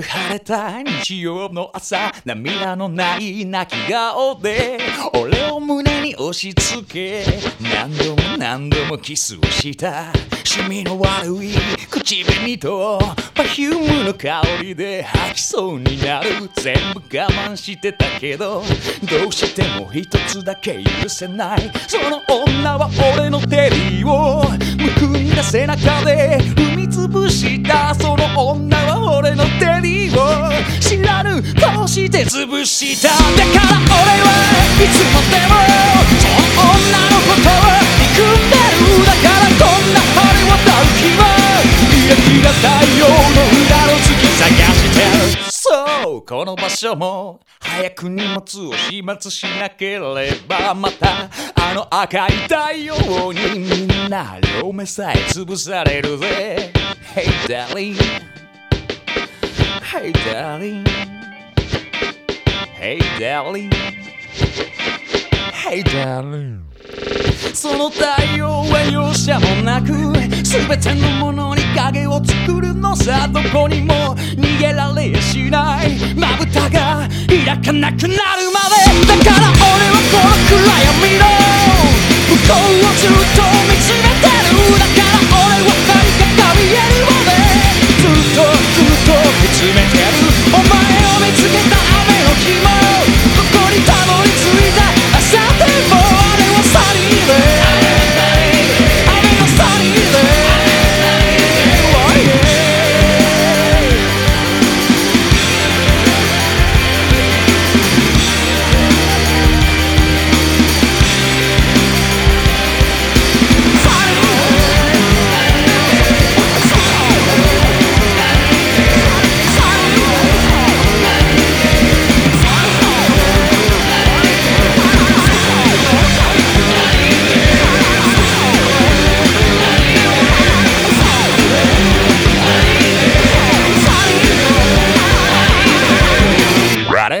晴れた日曜の朝涙のない泣き顔で俺を胸に押し付け何度も何度もキスをした趣味の悪い口紅とパフュームの香りで吐きそうになる全部我慢してたけどどうしても一つだけ許せないその女は俺のテリーをむくんだ背中で踏みつぶて潰しただから俺はいつまでもその女のことを憎んでるだからこんな晴れ渡る日はキラキラ太陽の裏の月探してそうこの場所も早く荷物を始末しなければまたあの赤い太陽にみんな両目さえ潰されるぜ Hey darling Hey darling Hey darling Hey darling その太陽は容赦もなく全てのものに影を作るのさどこにも逃げられやしない。まぶたが開かなくなるまで。だから俺はこの暗闇の向こうをずっと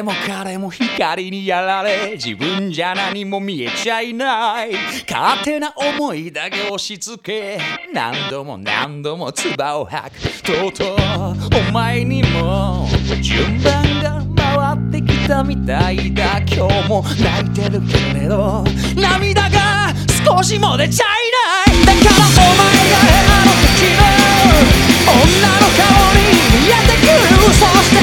も彼も光にやられ自分じゃ何も見えちゃいない。勝手な思いだけ押し付け何度も何度も唾を吐く。とうとうお前にも順番が回ってきたみたいだ。今日も泣いてるけれど涙が少しも出ちゃいない。だからお前があの時の女の顔に見えてくる。そして